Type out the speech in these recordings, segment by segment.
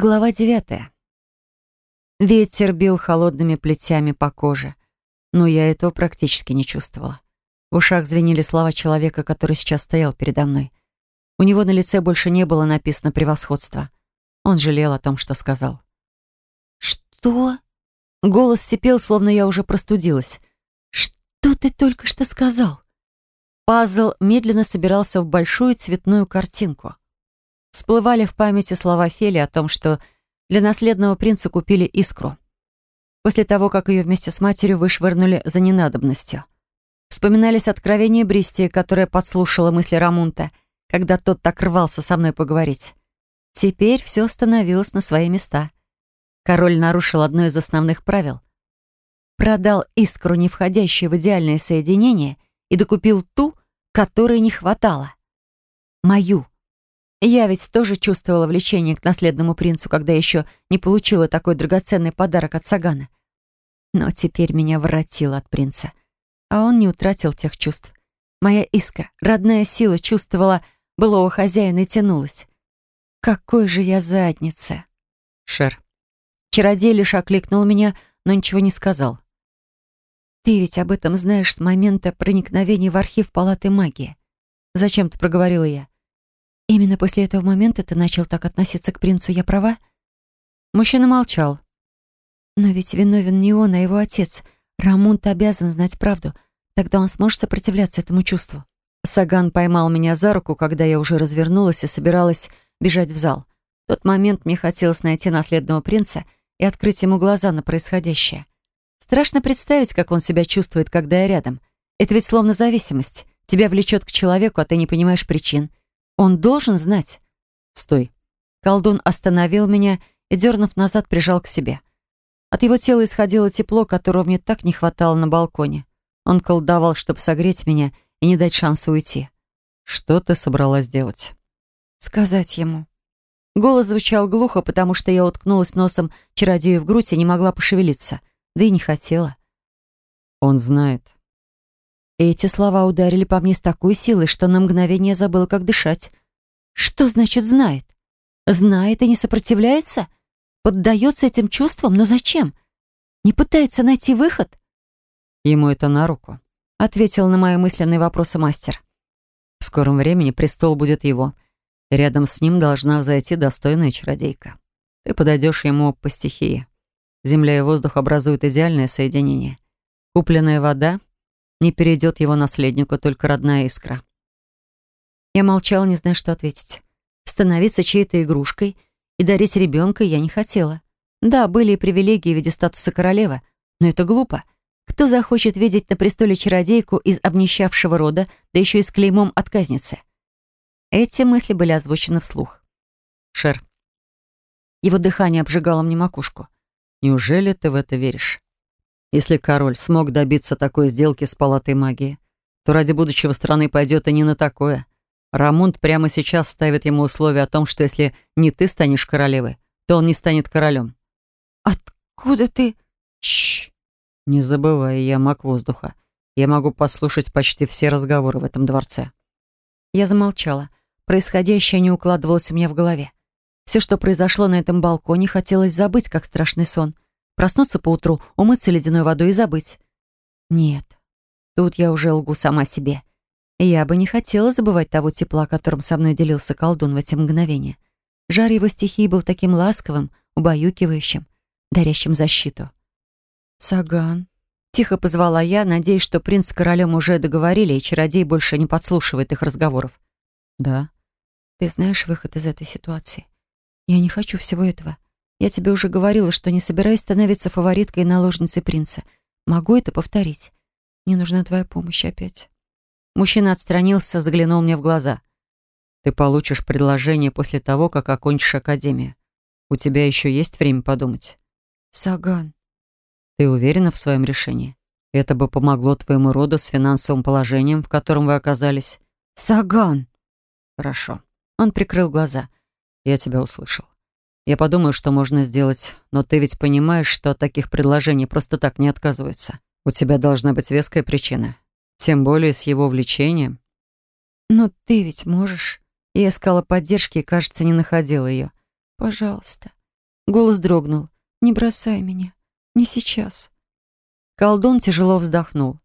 Глава девятая. Ветер бил холодными плетями по коже, но я этого практически не чувствовала. В ушах звенели слова человека, который сейчас стоял передо мной. У него на лице больше не было написано «превосходство». Он жалел о том, что сказал. «Что?» Голос сипел, словно я уже простудилась. «Что ты только что сказал?» Пазл медленно собирался в большую цветную картинку. Всплывали в памяти слова Фели о том, что для наследного принца купили искру. После того, как ее вместе с матерью вышвырнули за ненадобностью. Вспоминались откровения Бристи, которая подслушала мысли Рамунта, когда тот так рвался со мной поговорить. Теперь все становилось на свои места. Король нарушил одно из основных правил. Продал искру, не входящую в идеальное соединение, и докупил ту, которой не хватало. Мою. Я ведь тоже чувствовала влечение к наследному принцу, когда еще не получила такой драгоценный подарок от Сагана. Но теперь меня воротило от принца. А он не утратил тех чувств. Моя искра, родная сила чувствовала былого хозяина и тянулась. Какой же я задница. Шер. Чародей лишь окликнул меня, но ничего не сказал. «Ты ведь об этом знаешь с момента проникновения в архив Палаты магии». Зачем-то проговорила я. Именно после этого момента ты начал так относиться к принцу, я права? Мужчина молчал. Но ведь виновен не он, а его отец. Рамунт обязан знать правду. Тогда он сможет сопротивляться этому чувству. Саган поймал меня за руку, когда я уже развернулась и собиралась бежать в зал. В тот момент мне хотелось найти наследного принца и открыть ему глаза на происходящее. Страшно представить, как он себя чувствует, когда я рядом. Это ведь словно зависимость. Тебя влечет к человеку, а ты не понимаешь причин. Он должен знать. Стой. Колдун остановил меня и, дернув назад, прижал к себе. От его тела исходило тепло, которого мне так не хватало на балконе. Он колдовал, чтобы согреть меня и не дать шанса уйти. «Что ты собралась делать?» «Сказать ему». Голос звучал глухо, потому что я уткнулась носом чародею в грудь и не могла пошевелиться. Да и не хотела. «Он знает», эти слова ударили по мне с такой силой, что на мгновение забыла, как дышать. Что значит «знает»? Знает и не сопротивляется? Поддается этим чувствам? Но зачем? Не пытается найти выход? Ему это на руку, ответил на мои мысленные вопросы мастер. В скором времени престол будет его. Рядом с ним должна взойти достойная чародейка. Ты подойдешь ему по стихии. Земля и воздух образуют идеальное соединение. Купленная вода не перейдет его наследнику только родная искра. Я молчала, не зная, что ответить. Становиться чьей-то игрушкой и дарить ребенка я не хотела. Да, были и привилегии в виде статуса королевы, но это глупо. Кто захочет видеть на престоле чародейку из обнищавшего рода, да еще и с клеймом отказницы? Эти мысли были озвучены вслух. Шер. Его дыхание обжигало мне макушку. Неужели ты в это веришь? Если король смог добиться такой сделки с палатой магии, то ради будущего страны пойдет и не на такое. Рамунд прямо сейчас ставит ему условие о том, что если не ты станешь королевой, то он не станет королем. «Откуда ты...» Чш. Не забывай, я маг воздуха. Я могу послушать почти все разговоры в этом дворце. Я замолчала. Происходящее не укладывалось у меня в голове. Все, что произошло на этом балконе, хотелось забыть, как страшный сон — Проснуться поутру, умыться ледяной водой и забыть. Нет, тут я уже лгу сама себе. Я бы не хотела забывать того тепла, которым со мной делился колдун в эти мгновения. Жар его стихии был таким ласковым, убаюкивающим, дарящим защиту. «Саган», — тихо позвала я, надеясь, что принц с королем уже договорили, и чародей больше не подслушивает их разговоров. «Да». «Ты знаешь выход из этой ситуации? Я не хочу всего этого. Я тебе уже говорила, что не собираюсь становиться фавориткой и наложницей принца. Могу это повторить. Мне нужна твоя помощь опять». Мужчина отстранился, заглянул мне в глаза. «Ты получишь предложение после того, как окончишь академию. У тебя еще есть время подумать?» «Саган». «Ты уверена в своем решении? Это бы помогло твоему роду с финансовым положением, в котором вы оказались?» «Саган!» «Хорошо». Он прикрыл глаза. «Я тебя услышал. Я подумаю, что можно сделать, но ты ведь понимаешь, что от таких предложений просто так не отказываются. У тебя должна быть веская причина. Тем более с его влечением. Но ты ведь можешь. Я искала поддержки и, кажется, не находила ее. Пожалуйста. Голос дрогнул. «Не бросай меня. Не сейчас». Колдун тяжело вздохнул.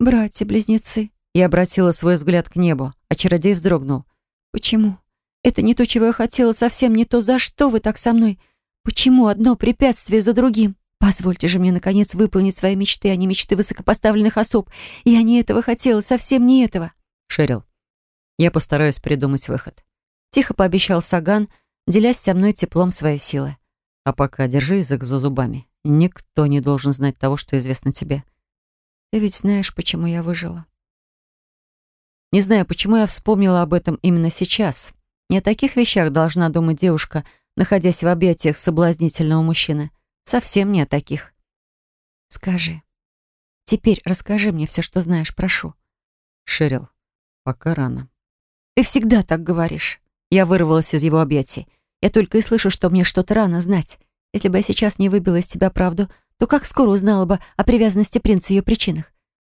«Братья-близнецы». Я обратила свой взгляд к небу, а чародей вздрогнул. «Почему? Это не то, чего я хотела, совсем не то. За что вы так со мной? Почему одно препятствие за другим? Позвольте же мне, наконец, выполнить свои мечты, а не мечты высокопоставленных особ. Я не этого хотела, совсем не этого». Шерил, я постараюсь придумать выход. Тихо пообещал Саган, делясь со мной теплом своей силы. А пока держи язык за зубами. Никто не должен знать того, что известно тебе. Ты ведь знаешь, почему я выжила. Не знаю, почему я вспомнила об этом именно сейчас. Не о таких вещах должна думать девушка, находясь в объятиях соблазнительного мужчины. Совсем не о таких. Скажи. Теперь расскажи мне все, что знаешь, прошу. Шерил, пока рано. Ты всегда так говоришь. Я вырвалась из его объятий. Я только и слышу, что мне что-то рано знать. Если бы я сейчас не выбила из тебя правду, то как скоро узнала бы о привязанности принца и ее причинах?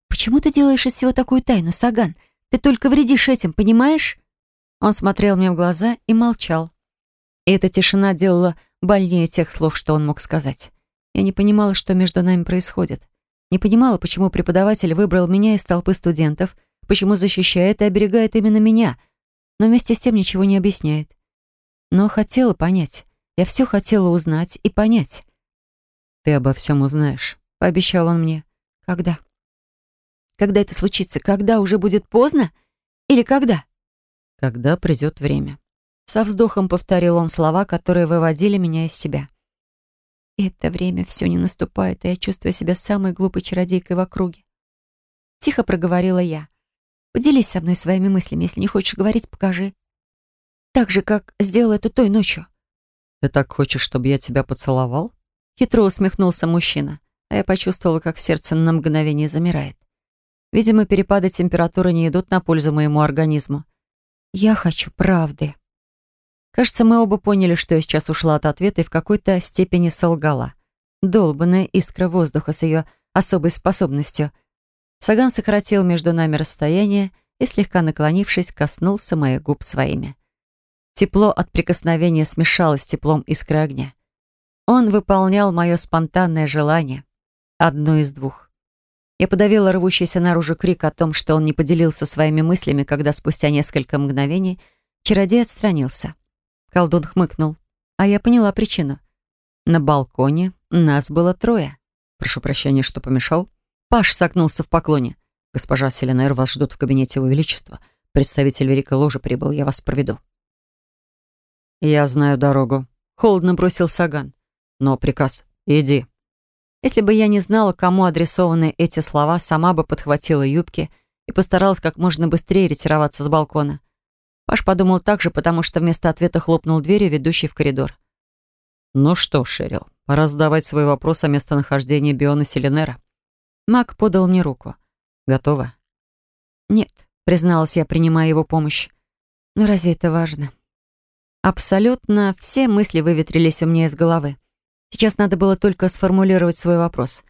Почему ты делаешь из всего такую тайну, Саган? Ты только вредишь этим, понимаешь? Он смотрел мне в глаза и молчал. И эта тишина делала больнее тех слов, что он мог сказать. Я не понимала, что между нами происходит. Не понимала, почему преподаватель выбрал меня из толпы студентов, почему защищает и оберегает именно меня — но вместе с тем ничего не объясняет. Но хотела понять. Я все хотела узнать и понять. «Ты обо всем узнаешь», — пообещал он мне. «Когда?» «Когда это случится? Когда? Уже будет поздно? Или когда?» «Когда придет время». Со вздохом повторил он слова, которые выводили меня из себя. это время все не наступает, и я чувствую себя самой глупой чародейкой в округе. Тихо проговорила я. Поделись со мной своими мыслями. Если не хочешь говорить, покажи. Так же, как сделал это той ночью. Ты так хочешь, чтобы я тебя поцеловал? Хитро усмехнулся мужчина, а я почувствовала, как сердце на мгновение замирает. Видимо, перепады температуры не идут на пользу моему организму. Я хочу правды. Кажется, мы оба поняли, что я сейчас ушла от ответа и в какой-то степени солгала. Долбанная искра воздуха с ее особой способностью Саган сократил между нами расстояние и, слегка наклонившись, коснулся моих губ своими. Тепло от прикосновения смешалось с теплом искры огня. Он выполнял мое спонтанное желание. Одно из двух. Я подавила рвущийся наружу крик о том, что он не поделился своими мыслями, когда спустя несколько мгновений чародей отстранился. Колдун хмыкнул, а я поняла причину. На балконе нас было трое. Прошу прощения, что помешал. Паш согнулся в поклоне. «Госпожа Селенер, вас ждут в кабинете Его Величества. Представитель Великой Ложи прибыл, я вас проведу». «Я знаю дорогу», — холодно бросил Саган. «Но приказ — иди». Если бы я не знала, кому адресованы эти слова, сама бы подхватила юбки и постаралась как можно быстрее ретироваться с балкона. Паш подумал так же, потому что вместо ответа хлопнул дверью, ведущей в коридор. «Ну что, Шерил, пора задавать свой вопрос о местонахождении Биона Селенера». Мак подал мне руку. «Готово?» «Нет», — призналась я, принимая его помощь. «Но разве это важно?» Абсолютно все мысли выветрились у меня из головы. Сейчас надо было только сформулировать свой вопрос.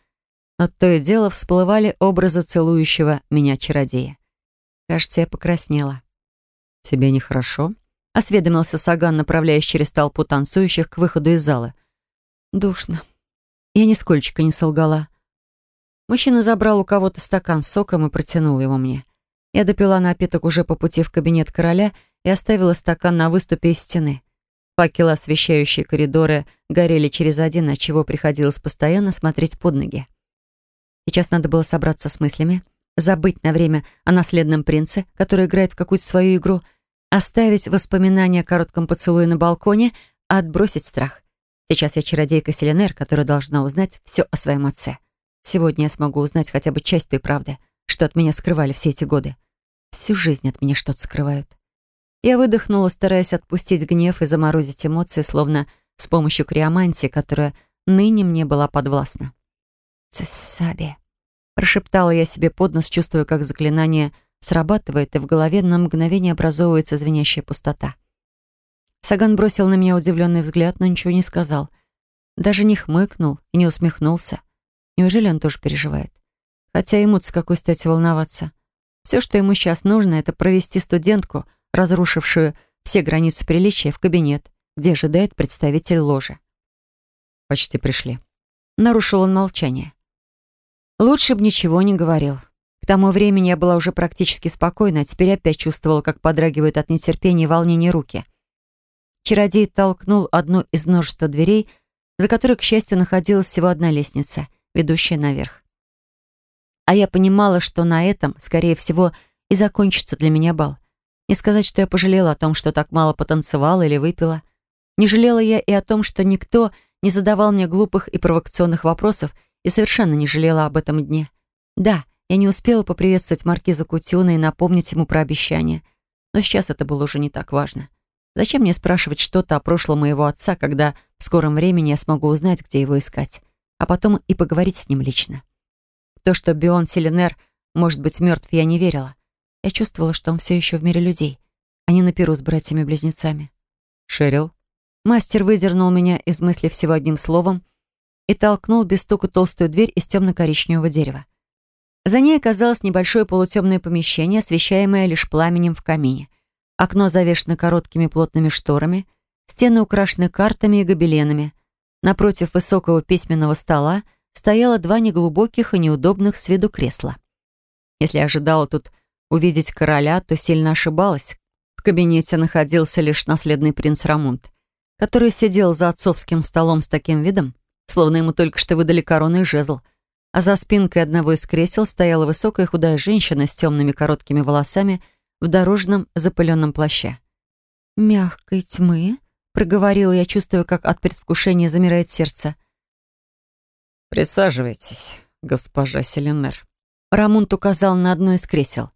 Но то и дело всплывали образы целующего меня чародея. Кажется, я покраснела. «Тебе нехорошо?» — осведомился Саган, направляясь через толпу танцующих к выходу из зала. «Душно». Я нисколько не солгала. Мужчина забрал у кого-то стакан с соком и протянул его мне. Я допила напиток уже по пути в кабинет короля и оставила стакан на выступе из стены. Факелы, освещающие коридоры, горели через один, от чего приходилось постоянно смотреть под ноги. Сейчас надо было собраться с мыслями, забыть на время о наследном принце, который играет в какую-то свою игру, оставить воспоминания о коротком поцелуе на балконе, отбросить страх. Сейчас я чародейка Селенер, которая должна узнать все о своем отце. Сегодня я смогу узнать хотя бы часть той правды, что от меня скрывали все эти годы. Всю жизнь от меня что-то скрывают. Я выдохнула, стараясь отпустить гнев и заморозить эмоции, словно с помощью криомантии, которая ныне мне была подвластна. «Цесаби», — прошептала я себе под нос, чувствуя, как заклинание срабатывает, и в голове на мгновение образовывается звенящая пустота. Саган бросил на меня удивленный взгляд, но ничего не сказал. Даже не хмыкнул и не усмехнулся. Неужели он тоже переживает? Хотя ему с какой стати волноваться. Все, что ему сейчас нужно, это провести студентку, разрушившую все границы приличия, в кабинет, где ожидает представитель ложи. Почти пришли. Нарушил он молчание. Лучше бы ничего не говорил. К тому времени я была уже практически спокойна, а теперь опять чувствовала, как подрагивают от нетерпения и волнения руки. Чародей толкнул одну из множества дверей, за которой, к счастью, находилась всего одна лестница, ведущая наверх. А я понимала, что на этом, скорее всего, и закончится для меня бал. Не сказать, что я пожалела о том, что так мало потанцевала или выпила. Не жалела я и о том, что никто не задавал мне глупых и провокационных вопросов, и совершенно не жалела об этом дне. Да, я не успела поприветствовать маркиза Кутюна и напомнить ему про обещание. Но сейчас это было уже не так важно. Зачем мне спрашивать что-то о прошлом моего отца, когда в скором времени я смогу узнать, где его искать, а потом и поговорить с ним лично. То, что Бион Селенер может быть мертв, я не верила. Я чувствовала, что он все еще в мире людей, а не на перу с братьями-близнецами. «Шерил?» Мастер выдернул меня из мысли всего одним словом и толкнул без стука толстую дверь из темно-коричневого дерева. За ней оказалось небольшое полутемное помещение, освещаемое лишь пламенем в камине. Окно завешено короткими плотными шторами, стены украшены картами и гобеленами. Напротив высокого письменного стола стояло два неглубоких и неудобных с виду кресла. Если я ожидала тут увидеть короля, то сильно ошибалась. В кабинете находился лишь наследный принц Рамунд, который сидел за отцовским столом с таким видом, словно ему только что выдали корону и жезл, а за спинкой одного из кресел стояла высокая худая женщина с темными короткими волосами в дорожном запыленном плаще. «Мягкой тьмы?» — проговорила я, чувствуя, как от предвкушения замирает сердце. «Присаживайтесь, госпожа Селенер». Рамунт указал на одно из кресел.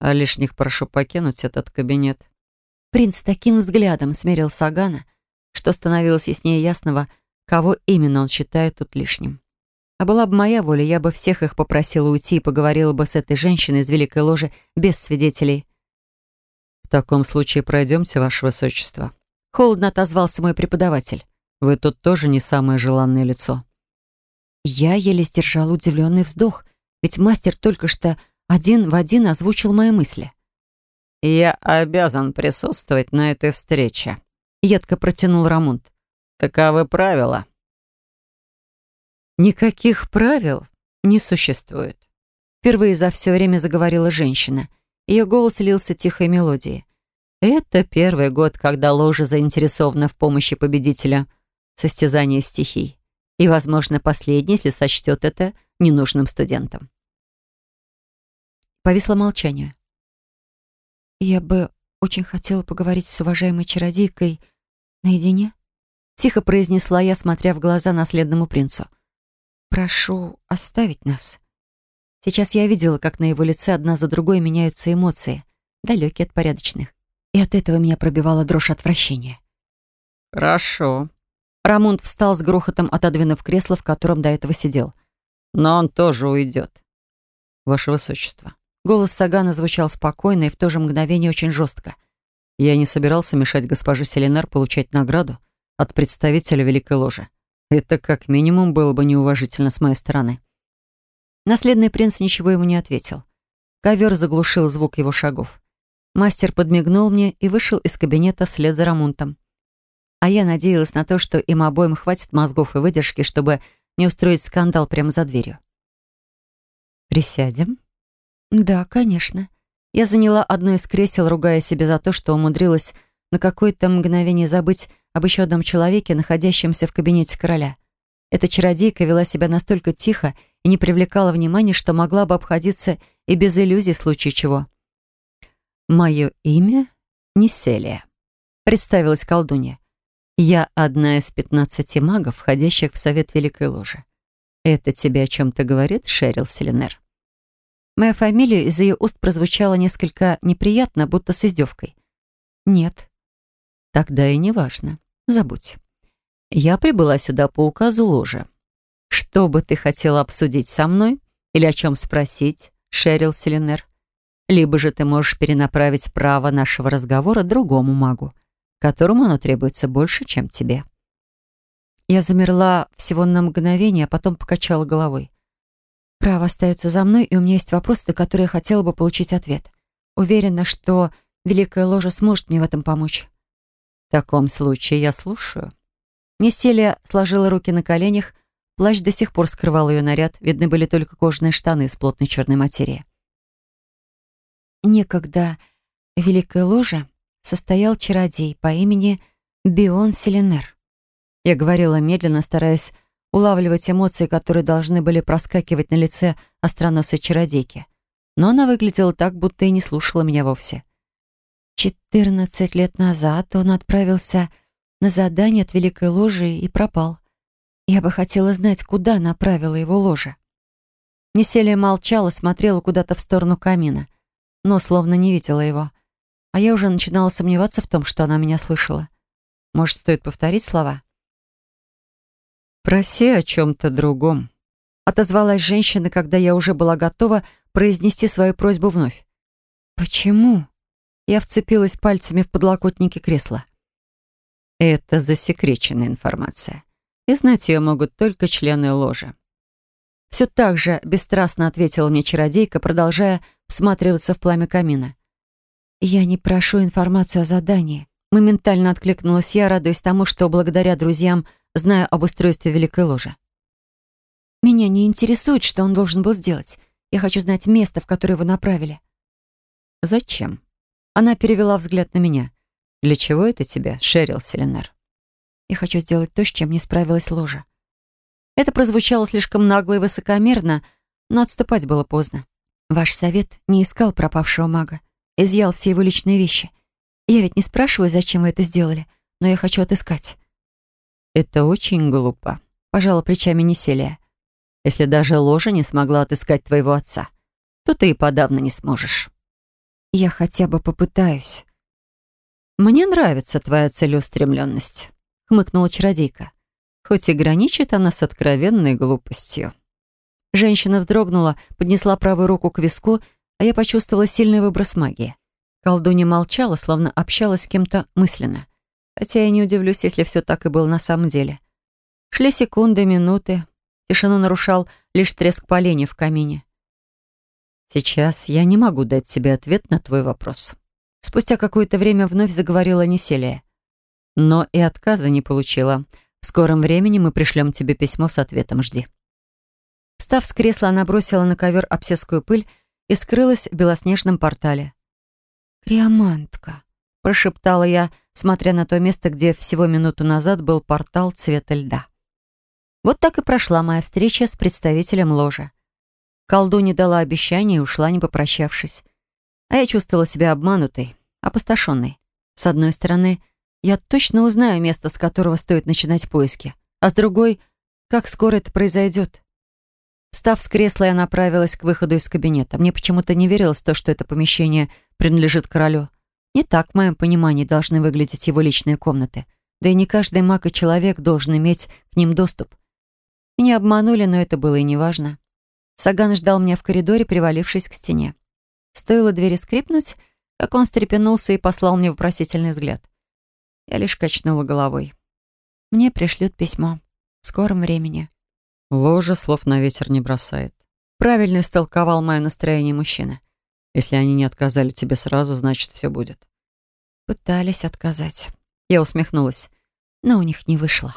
«А лишних прошу покинуть этот кабинет». Принц таким взглядом смерил Сагана, что становилось яснее ясного, кого именно он считает тут лишним. А была бы моя воля, я бы всех их попросила уйти и поговорила бы с этой женщиной из Великой Ложи без свидетелей. «В таком случае пройдемте, Ваше Высочество». Холодно отозвался мой преподаватель. «Вы тут тоже не самое желанное лицо». Я еле сдержала удивленный вздох, ведь мастер только что один в один озвучил мои мысли. «Я обязан присутствовать на этой встрече», — едко протянул Рамунд. «Таковы правила». Никаких правил не существует. Впервые за все время заговорила женщина. Ее голос лился тихой мелодией. Это первый год, когда ложа заинтересована в помощи победителя состязания стихий. И, возможно, последний, если сочтет это ненужным студентом. Повисло молчание. «Я бы очень хотела поговорить с уважаемой чародейкой наедине», тихо произнесла я, смотря в глаза наследному принцу. «Прошу оставить нас». Сейчас я видела, как на его лице одна за другой меняются эмоции, далекие от порядочных. И от этого меня пробивала дрожь отвращения. «Хорошо». Рамунд встал с грохотом, отодвинув кресло, в котором до этого сидел. «Но он тоже уйдет, Ваше Высочество». Голос Сагана звучал спокойно и в то же мгновение очень жестко. «Я не собирался мешать госпоже Селенар получать награду от представителя Великой Ложи. Это как минимум было бы неуважительно с моей стороны. Наследный принц ничего ему не ответил. Ковер заглушил звук его шагов. Мастер подмигнул мне и вышел из кабинета вслед за ремонтом. А я надеялась на то, что им обоим хватит мозгов и выдержки, чтобы не устроить скандал прямо за дверью. «Присядем?» «Да, конечно». Я заняла одно из кресел, ругая себя за то, что умудрилась на какое-то мгновение забыть об еще одном человеке, находящемся в кабинете короля. Эта чародейка вела себя настолько тихо и не привлекала внимания, что могла бы обходиться и без иллюзий в случае чего. «Мое имя Неселия», — представилась колдунья. «Я одна из пятнадцати магов, входящих в Совет Великой Ложи. Это тебе о чем-то говорит, Шерил Селенер?» Моя фамилия из ее уст прозвучала несколько неприятно, будто с издевкой. «Нет». «Тогда и не важно. Забудь. Я прибыла сюда по указу ложи. Что бы ты хотела обсудить со мной или о чем спросить, Шерил Селенер? Либо же ты можешь перенаправить право нашего разговора другому магу, которому оно требуется больше, чем тебе. Я замерла всего на мгновение, а потом покачала головой. Право остается за мной, и у меня есть вопросы, на которые я хотела бы получить ответ. Уверена, что Великая Ложа сможет мне в этом помочь. В таком случае я слушаю. Неселия сложила руки на коленях, плащ до сих пор скрывал ее наряд, видны были только кожаные штаны из плотной черной материи. Некогда в Великой Ложе состоял чародей по имени Бион Селенер. Я говорила медленно, стараясь улавливать эмоции, которые должны были проскакивать на лице остроносой чародейки. Но она выглядела так, будто и не слушала меня вовсе. Четырнадцать лет назад он отправился на задание от Великой Ложи и пропал. Я бы хотела знать, куда направила его ложа. Неселия молчала, смотрела куда-то в сторону камина, но словно не видела его. А я уже начинала сомневаться в том, что она меня слышала. Может, стоит повторить слова? «Проси о чем-то другом», — отозвалась женщина, когда я уже была готова произнести свою просьбу вновь. «Почему?» Я вцепилась пальцами в подлокотники кресла. «Это засекреченная информация, и знать ее могут только члены ложи». Все так же бесстрастно ответила мне чародейка, продолжая всматриваться в пламя камина. «Я не прошу информацию о задании», — моментально откликнулась я, радуясь тому, что благодаря друзьям знаю об устройстве Великой Ложи. «Меня не интересует, что он должен был сделать. Я хочу знать место, в которое его направили». «Зачем?» Она перевела взгляд на меня. «Для чего это тебе, Шерил Селенер?» «Я хочу сделать то, с чем не справилась Ложа». Это прозвучало слишком нагло и высокомерно, но отступать было поздно. «Ваш совет не искал пропавшего мага, изъял все его личные вещи. Я ведь не спрашиваю, зачем вы это сделали, но я хочу отыскать». «Это очень глупо», — пожала плечами Неселия. «Если даже ложа не смогла отыскать твоего отца, то ты и подавно не сможешь». «Я хотя бы попытаюсь». «Мне нравится твоя целеустремленность», — хмыкнула чародейка. «Хоть и граничит она с откровенной глупостью». Женщина вздрогнула, поднесла правую руку к виску, а я почувствовала сильный выброс магии. Колдунья молчала, словно общалась с кем-то мысленно. Хотя я не удивлюсь, если все так и было на самом деле. Шли секунды, минуты. Тишину нарушал лишь треск поленья в камине. «Сейчас я не могу дать тебе ответ на твой вопрос». Спустя какое-то время вновь заговорила Неселия. «Но и отказа не получила. В скором времени мы пришлем тебе письмо с ответом. Жди». Встав с кресла, она бросила на ковер обсесскую пыль и скрылась в белоснежном портале. «Криомантка», — прошептала я, — смотря на то место, где всего минуту назад был портал цвета льда. Вот так и прошла моя встреча с представителем ложа. Колдунья дала обещание и ушла, не попрощавшись. А я чувствовала себя обманутой, опустошенной. С одной стороны, я точно узнаю место, с которого стоит начинать поиски, а с другой, как скоро это произойдет. Встав с кресла, я направилась к выходу из кабинета. Мне почему-то не верилось то, что это помещение принадлежит королю. Не так, в моем понимании, должны выглядеть его личные комнаты. Да и не каждый маг и человек должен иметь к ним доступ. Меня обманули, но это было и неважно. Саган ждал меня в коридоре, привалившись к стене. Стоило двери скрипнуть, как он встрепенулся и послал мне вопросительный взгляд. Я лишь качнула головой. Мне пришлют письмо. В скором времени. Ложа слов на ветер не бросает. Правильно истолковал мое настроение мужчина. Если они не отказали тебе сразу, значит, все будет. Пытались отказать. Я усмехнулась, но у них не вышло.